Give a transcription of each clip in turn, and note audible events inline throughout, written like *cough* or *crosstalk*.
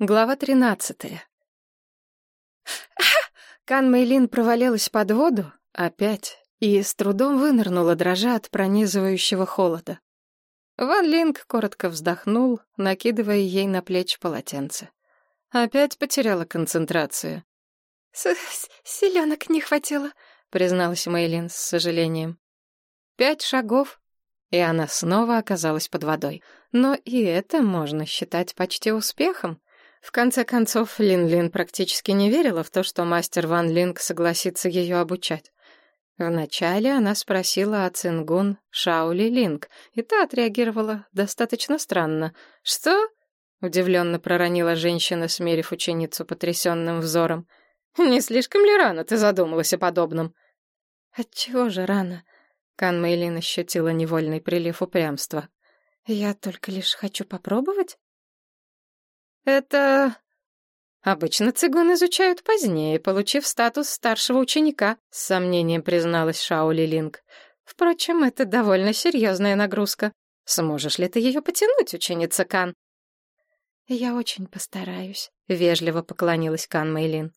Глава тринадцатая. Кан Мэйлин провалилась под воду опять и с трудом вынырнула, дрожа от пронизывающего холода. Ван Линг коротко вздохнул, накидывая ей на плечи полотенце. Опять потеряла концентрацию. С «Селенок не хватило», — призналась Мэйлин с сожалением. Пять шагов, и она снова оказалась под водой. Но и это можно считать почти успехом. В конце концов, Лин-Лин практически не верила в то, что мастер Ван Линг согласится ее обучать. Вначале она спросила о Цингун Шаули Линг, и та отреагировала достаточно странно. «Что?» — удивленно проронила женщина, смерив ученицу потрясенным взором. «Не слишком ли рано ты задумалась о подобном?» «Отчего же рано?» — Кан Мэйлин ощутила невольный прилив упрямства. «Я только лишь хочу попробовать?» Это... Обычно цигун изучают позднее, получив статус старшего ученика, с сомнением призналась Шаули Линк. Впрочем, это довольно серьезная нагрузка. Сможешь ли ты ее потянуть, ученица Кан? Я очень постараюсь, вежливо поклонилась Кан Мэйлин.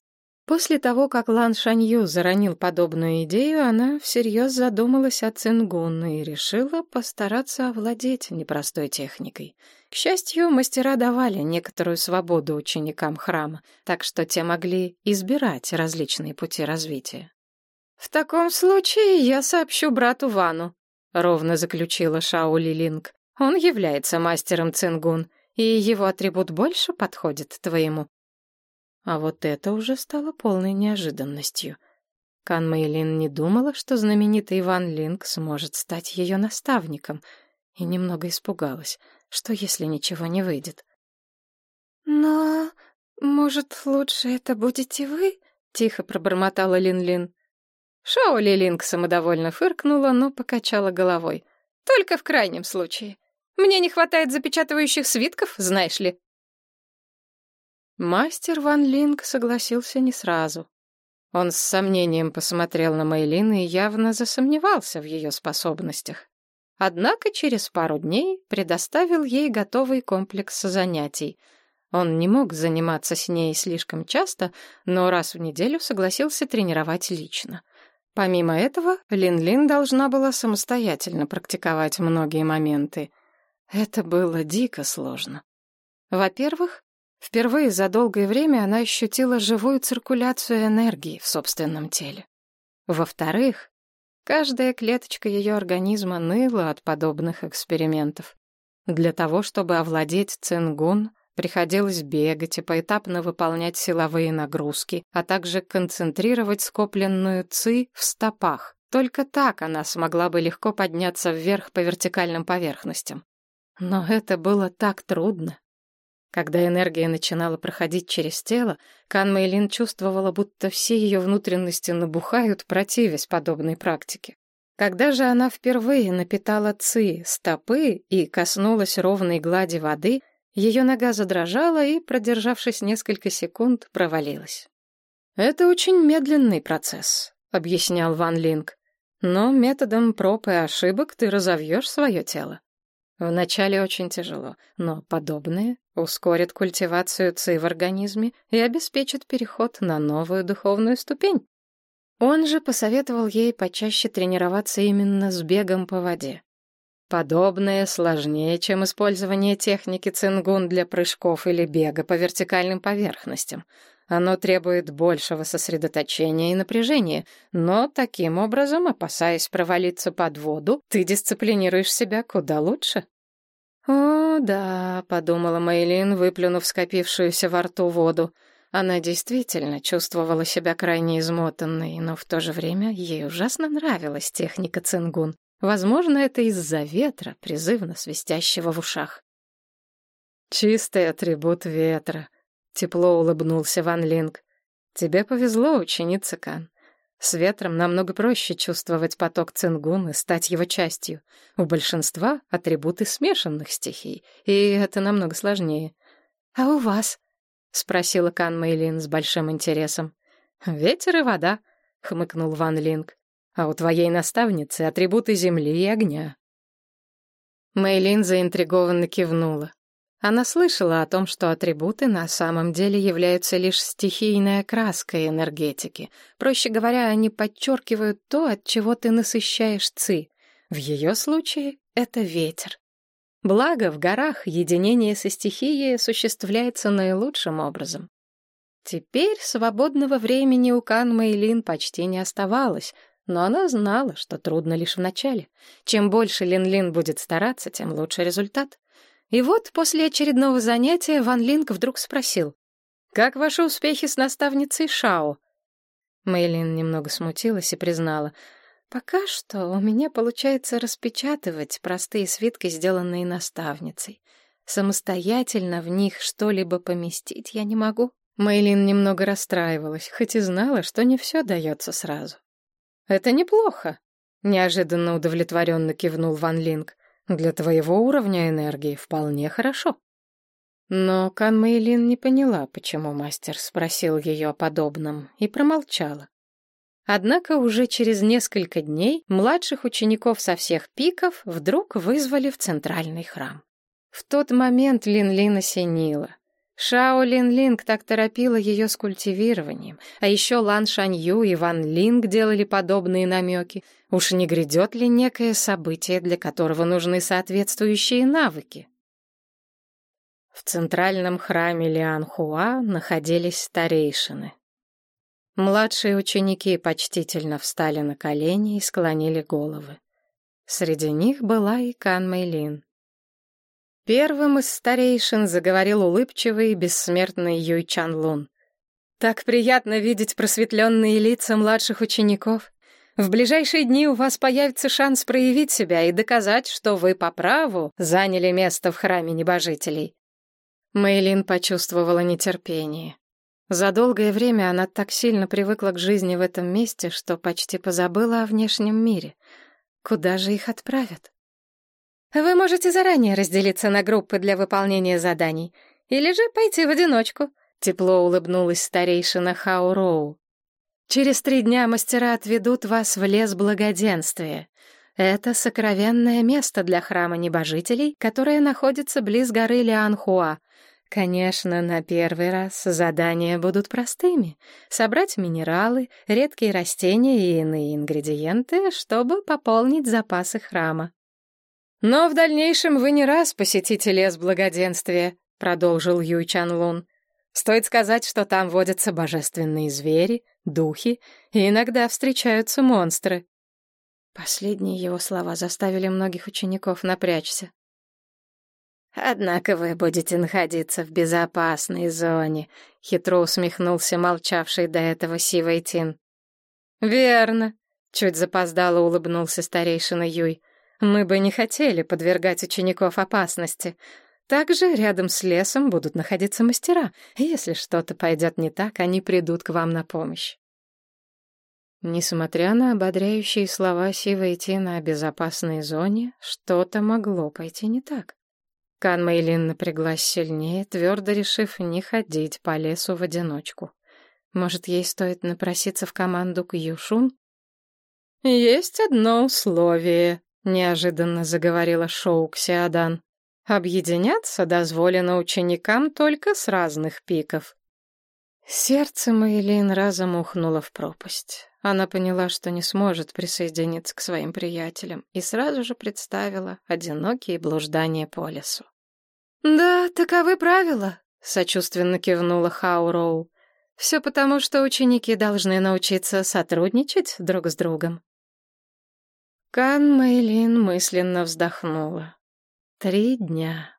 После того, как Лан Шанью заронил подобную идею, она всерьез задумалась о Цингун и решила постараться овладеть непростой техникой. К счастью, мастера давали некоторую свободу ученикам храма, так что те могли избирать различные пути развития. «В таком случае я сообщу брату Вану», — ровно заключила Шао Лилинг. «Он является мастером Цингун, и его атрибут больше подходит твоему». А вот это уже стало полной неожиданностью. Кан Мэйлин не думала, что знаменитый Иван Линк сможет стать ее наставником, и немного испугалась, что если ничего не выйдет. «Но, может, лучше это будете вы?» — тихо пробормотала Лин-Лин. Шаоли Линк самодовольно фыркнула, но покачала головой. «Только в крайнем случае. Мне не хватает запечатывающих свитков, знаешь ли». Мастер Ван Линг согласился не сразу. Он с сомнением посмотрел на Мэйлин и явно засомневался в ее способностях. Однако через пару дней предоставил ей готовый комплекс занятий. Он не мог заниматься с ней слишком часто, но раз в неделю согласился тренировать лично. Помимо этого, Лин-Лин должна была самостоятельно практиковать многие моменты. Это было дико сложно. Во-первых, Впервые за долгое время она ощутила живую циркуляцию энергии в собственном теле. Во-вторых, каждая клеточка ее организма ныла от подобных экспериментов. Для того, чтобы овладеть цингун, приходилось бегать и поэтапно выполнять силовые нагрузки, а также концентрировать скопленную ци в стопах. Только так она смогла бы легко подняться вверх по вертикальным поверхностям. Но это было так трудно. Когда энергия начинала проходить через тело, Кан Мэйлин чувствовала, будто все ее внутренности набухают, противясь подобной практике. Когда же она впервые напитала ци стопы и коснулась ровной глади воды, ее нога задрожала и, продержавшись несколько секунд, провалилась. «Это очень медленный процесс», — объяснял Ван Линг. «Но методом проб и ошибок ты разовьешь свое тело. Вначале очень тяжело, но подобное ускорит культивацию ци в организме и обеспечит переход на новую духовную ступень. Он же посоветовал ей почаще тренироваться именно с бегом по воде. Подобное сложнее, чем использование техники цингун для прыжков или бега по вертикальным поверхностям. Оно требует большего сосредоточения и напряжения, но таким образом, опасаясь провалиться под воду, ты дисциплинируешь себя куда лучше. «О, да», — подумала Мэйлин, выплюнув скопившуюся во рту воду. Она действительно чувствовала себя крайне измотанной, но в то же время ей ужасно нравилась техника цингун. Возможно, это из-за ветра, призывно свистящего в ушах. «Чистый атрибут ветра», Тепло улыбнулся Ван Линг. Тебе повезло, ученица Кан. С ветром намного проще чувствовать поток цингун и стать его частью. У большинства атрибуты смешанных стихий, и это намного сложнее. «А у вас?» — спросила Кан Мэйлин с большим интересом. «Ветер и вода», — хмыкнул Ван Линг. «А у твоей наставницы атрибуты земли и огня». Мэйлин заинтригованно кивнула. Она слышала о том, что атрибуты на самом деле являются лишь стихийной окраской энергетики. Проще говоря, они подчеркивают то, от чего ты насыщаешь ци. В ее случае это ветер. Благо, в горах единение со стихией осуществляется наилучшим образом. Теперь свободного времени у Кан Мэйлин почти не оставалось, но она знала, что трудно лишь в начале. Чем больше Лин-Лин будет стараться, тем лучше результат. И вот после очередного занятия Ван Линг вдруг спросил, «Как ваши успехи с наставницей Шао?» Мэйлин немного смутилась и признала, «Пока что у меня получается распечатывать простые свитки, сделанные наставницей. Самостоятельно в них что-либо поместить я не могу». Мэйлин немного расстраивалась, хоть и знала, что не все дается сразу. «Это неплохо», — неожиданно удовлетворенно кивнул Ван Линг. Для твоего уровня энергии вполне хорошо. Но Кан Мэйлин не поняла, почему мастер спросил ее о подобном, и промолчала. Однако уже через несколько дней младших учеников со всех пиков вдруг вызвали в центральный храм. В тот момент Лин-Лин осенила. Шао Лин-Линг так торопила ее с культивированием, а еще Лан Шанью и Ван Линг делали подобные намеки. Уж не грядет ли некое событие, для которого нужны соответствующие навыки? В центральном храме Лианхуа находились старейшины. Младшие ученики почтительно встали на колени и склонили головы. Среди них была и Кан Мэйлин. Первым из старейшин заговорил улыбчивый бессмертный Юй Чан Лун. «Так приятно видеть просветленные лица младших учеников. В ближайшие дни у вас появится шанс проявить себя и доказать, что вы по праву заняли место в храме небожителей». Мэйлин почувствовала нетерпение. За долгое время она так сильно привыкла к жизни в этом месте, что почти позабыла о внешнем мире. Куда же их отправят? Вы можете заранее разделиться на группы для выполнения заданий, или же пойти в одиночку», — тепло улыбнулась старейшина Хауроу. «Через три дня мастера отведут вас в лес благоденствия. Это сокровенное место для храма небожителей, которое находится близ горы Лианхуа. Конечно, на первый раз задания будут простыми. Собрать минералы, редкие растения и иные ингредиенты, чтобы пополнить запасы храма. «Но в дальнейшем вы не раз посетите лес благоденствия», — продолжил Юй Чан Лун. «Стоит сказать, что там водятся божественные звери, духи, и иногда встречаются монстры». Последние его слова заставили многих учеников напрячься. «Однако вы будете находиться в безопасной зоне», — хитро усмехнулся молчавший до этого Сивый Тин. «Верно», — чуть запоздало улыбнулся старейшина Юй. Мы бы не хотели подвергать учеников опасности. Также рядом с лесом будут находиться мастера. Если что-то пойдет не так, они придут к вам на помощь. Несмотря на ободряющие слова Сива идти на безопасной зоне, что-то могло пойти не так. Кан Мэйлин напряглась сильнее, твердо решив не ходить по лесу в одиночку. Может, ей стоит напроситься в команду к Юшун? «Есть одно условие», неожиданно заговорила Шоу Ксиадан. Объединяться дозволено ученикам только с разных пиков. Сердце Мэйлин разом ухнуло в пропасть. Она поняла, что не сможет присоединиться к своим приятелям, и сразу же представила одинокие блуждания по лесу. «Да, таковы правила», — сочувственно кивнула Хауроу. «Все потому, что ученики должны научиться сотрудничать друг с другом». Кан Мэйлин мысленно вздохнула. Три дня.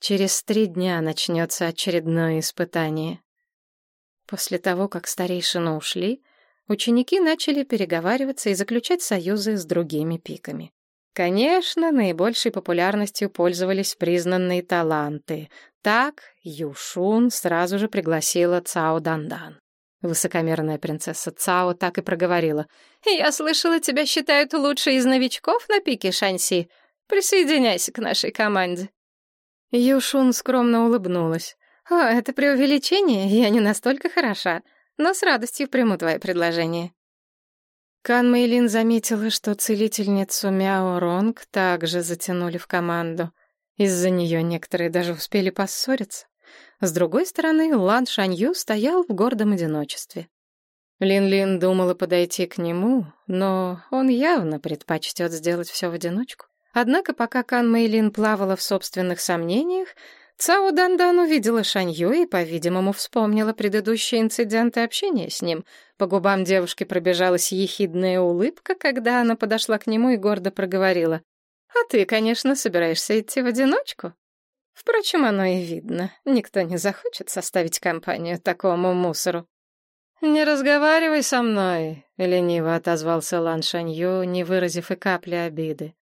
Через три дня начнется очередное испытание. После того, как старейшины ушли, ученики начали переговариваться и заключать союзы с другими пиками. Конечно, наибольшей популярностью пользовались признанные таланты. Так Юшун сразу же пригласила Цао Дандан. Высокомерная принцесса Цао так и проговорила. «Я слышала, тебя считают лучшей из новичков на пике Шанси. Присоединяйся к нашей команде». Юшун скромно улыбнулась. «О, это преувеличение, я не настолько хороша, но с радостью приму твое предложение». Кан Мэйлин заметила, что целительницу Мяо Ронг также затянули в команду. Из-за нее некоторые даже успели поссориться. С другой стороны, Лан Шанью стоял в гордом одиночестве. Лин-Лин думала подойти к нему, но он явно предпочтет сделать все в одиночку. Однако пока Кан Мэйлин плавала в собственных сомнениях, Цао Дандан увидела Шанью и, по-видимому, вспомнила предыдущие инциденты общения с ним. По губам девушки пробежалась ехидная улыбка, когда она подошла к нему и гордо проговорила. «А ты, конечно, собираешься идти в одиночку?» Впрочем, оно и видно. Никто не захочет составить компанию такому мусору. «Не разговаривай со мной», — лениво отозвался Лан Шанью, не выразив и капли обиды.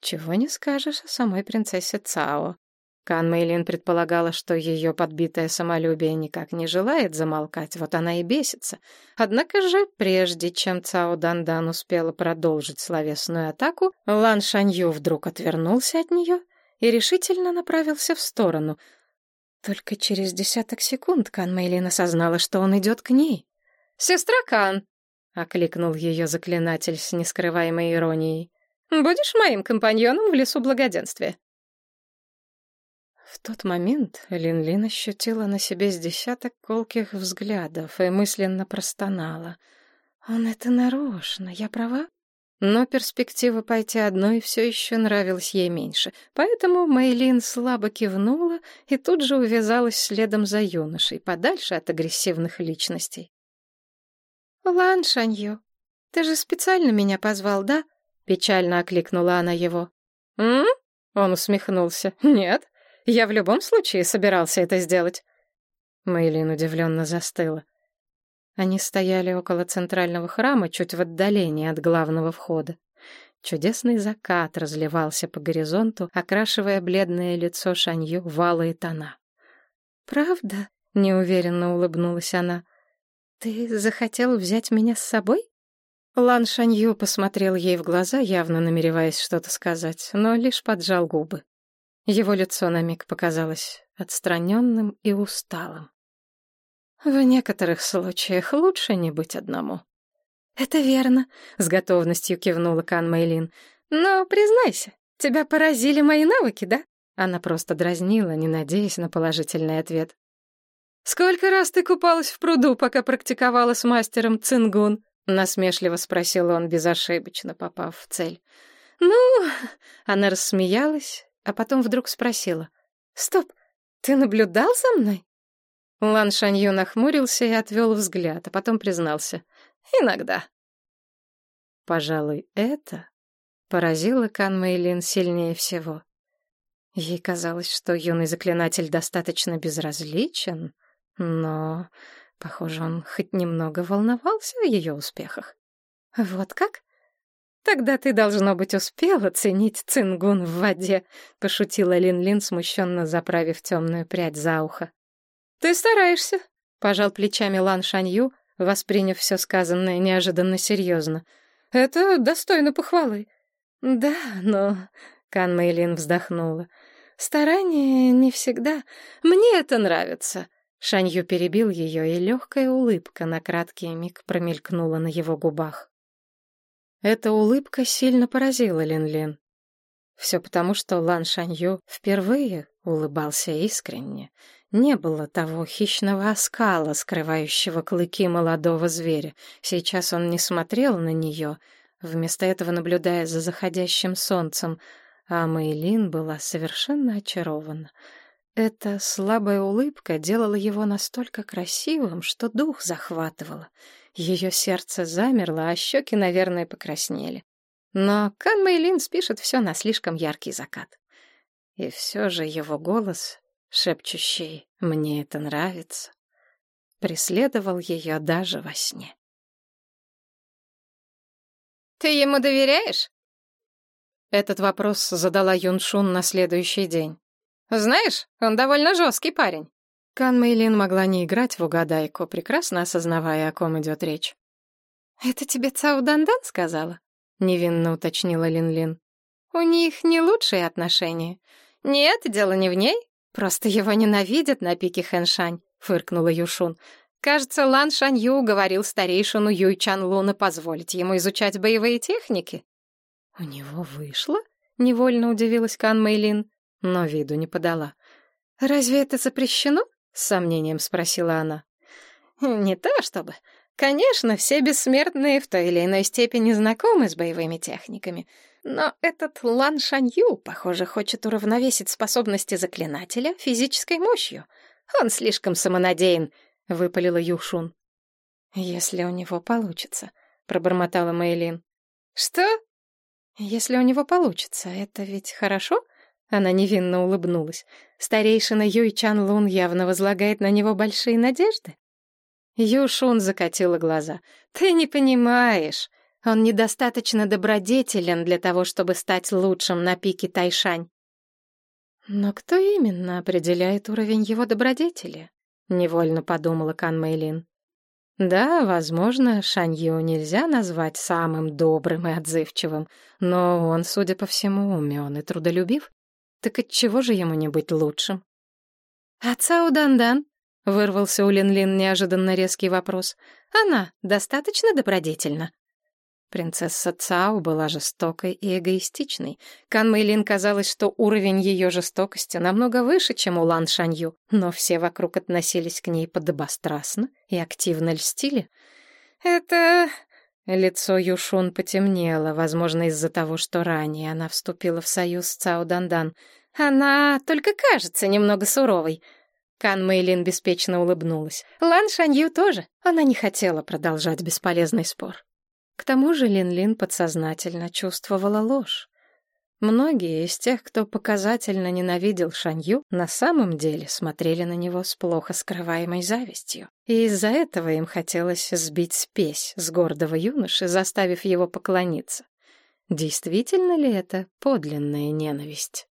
«Чего не скажешь о самой принцессе Цао». Кан Мэйлин предполагала, что ее подбитое самолюбие никак не желает замолкать, вот она и бесится. Однако же, прежде чем Цао Дандан успела продолжить словесную атаку, Лан Шанью вдруг отвернулся от нее и решительно направился в сторону. Только через десяток секунд Кан Мэйлин осознала, что он идет к ней. «Сестра Кан!» — окликнул ее заклинатель с нескрываемой иронией. «Будешь моим компаньоном в лесу благоденствия?» В тот момент Лин-Лин ощутила на себе с десяток колких взглядов и мысленно простонала. «Он это нарочно, я права?» Но перспектива пойти одной все еще нравилась ей меньше, поэтому Мэйлин слабо кивнула и тут же увязалась следом за юношей, подальше от агрессивных личностей. «Лан Шанью, ты же специально меня позвал, да?» — печально окликнула она его. «М?», -м Он усмехнулся. «Нет, я в любом случае собирался это сделать. Мэйлин удивленно застыла. Они стояли около центрального храма, чуть в отдалении от главного входа. Чудесный закат разливался по горизонту, окрашивая бледное лицо Шанью в алые тона. «Правда?» — неуверенно улыбнулась она. «Ты захотел взять меня с собой?» Лан Шанью посмотрел ей в глаза, явно намереваясь что-то сказать, но лишь поджал губы. Его лицо на миг показалось отстраненным и усталым. В некоторых случаях лучше не быть одному. «Это верно», — с готовностью кивнула Кан Мэйлин. «Но признайся, тебя поразили мои навыки, да?» Она просто дразнила, не надеясь на положительный ответ. «Сколько раз ты купалась в пруду, пока практиковала с мастером Цингун?» — насмешливо спросил он, безошибочно попав в цель. «Ну...» *laughs* — она рассмеялась, а потом вдруг спросила. «Стоп, ты наблюдал за мной?» Лан Шанью нахмурился и отвел взгляд, а потом признался. «Иногда». Пожалуй, это поразило Кан Мэйлин сильнее всего. Ей казалось, что юный заклинатель достаточно безразличен, но, похоже, он хоть немного волновался о ее успехах. «Вот как?» «Тогда ты, должно быть, успел оценить цингун в воде», — пошутила Лин-Лин, смущенно заправив темную прядь за ухо. «Ты стараешься», — пожал плечами Лан Шанью, восприняв все сказанное неожиданно серьезно. «Это достойно похвалы». «Да, но...» — Кан Мэйлин вздохнула. «Старание не всегда. Мне это нравится». Шанью перебил ее, и легкая улыбка на краткий миг промелькнула на его губах. Эта улыбка сильно поразила Лин-Лин. Все потому, что Лан Шанью впервые улыбался искренне. Не было того хищного оскала, скрывающего клыки молодого зверя. Сейчас он не смотрел на нее, вместо этого наблюдая за заходящим солнцем, а Мэйлин была совершенно очарована. Эта слабая улыбка делала его настолько красивым, что дух захватывала — ее сердце замерло, а щеки, наверное, покраснели. Но Кан Мэйлин спишет все на слишком яркий закат. И все же его голос, шепчущий «мне это нравится», преследовал ее даже во сне. «Ты ему доверяешь?» Этот вопрос задала Юншун на следующий день. «Знаешь, он довольно жесткий парень. Кан Мэйлин могла не играть в угадайку, прекрасно осознавая, о ком идет речь. «Это тебе Цао Дандан сказала?» — невинно уточнила Лин-Лин. «У них не лучшие отношения». «Нет, дело не в ней. Просто его ненавидят на пике Хэншань», — фыркнула Юшун. «Кажется, Лан Шанью уговорил старейшину Юй Чан Луна позволить ему изучать боевые техники». «У него вышло?» — невольно удивилась Кан Мэйлин. но виду не подала. «Разве это запрещено?» — с сомнением спросила она. «Не то чтобы. Конечно, все бессмертные в той или иной степени знакомы с боевыми техниками, но этот Лан Шанью, похоже, хочет уравновесить способности заклинателя физической мощью. Он слишком самонадеян», — выпалила Юшун. «Если у него получится», — пробормотала Мэйлин. «Что?» «Если у него получится, это ведь хорошо?» Она невинно улыбнулась. Старейшина Юй Чан Лун явно возлагает на него большие надежды. Юшун закатила глаза. «Ты не понимаешь. Он недостаточно добродетелен для того, чтобы стать лучшим на пике Тайшань». «Но кто именно определяет уровень его добродетели?» — невольно подумала Кан Мэйлин. Да, возможно, Шанью нельзя назвать самым добрым и отзывчивым, но он, судя по всему, умен и трудолюбив. Так отчего же ему не быть лучшим? «А Цао Дандан?» — вырвался у Лин-Лин неожиданно резкий вопрос. «Она достаточно добродетельна?» Принцесса Цао была жестокой и эгоистичной. Кан Мэйлин казалось, что уровень ее жестокости намного выше, чем у Лан Шанью, но все вокруг относились к ней подобострастно и активно льстили. «Это...» Лицо Юшун потемнело, возможно, из-за того, что ранее она вступила в союз с Цао Дандан. «Она только кажется немного суровой». Кан Мэйлин беспечно улыбнулась. Лан Шанью тоже. Она не хотела продолжать бесполезный спор. К тому же Лин-Лин подсознательно чувствовала ложь. Многие из тех, кто показательно ненавидел Шанью, на самом деле смотрели на него с плохо скрываемой завистью. И из-за этого им хотелось сбить спесь с гордого юноши, заставив его поклониться. Действительно ли это подлинная ненависть?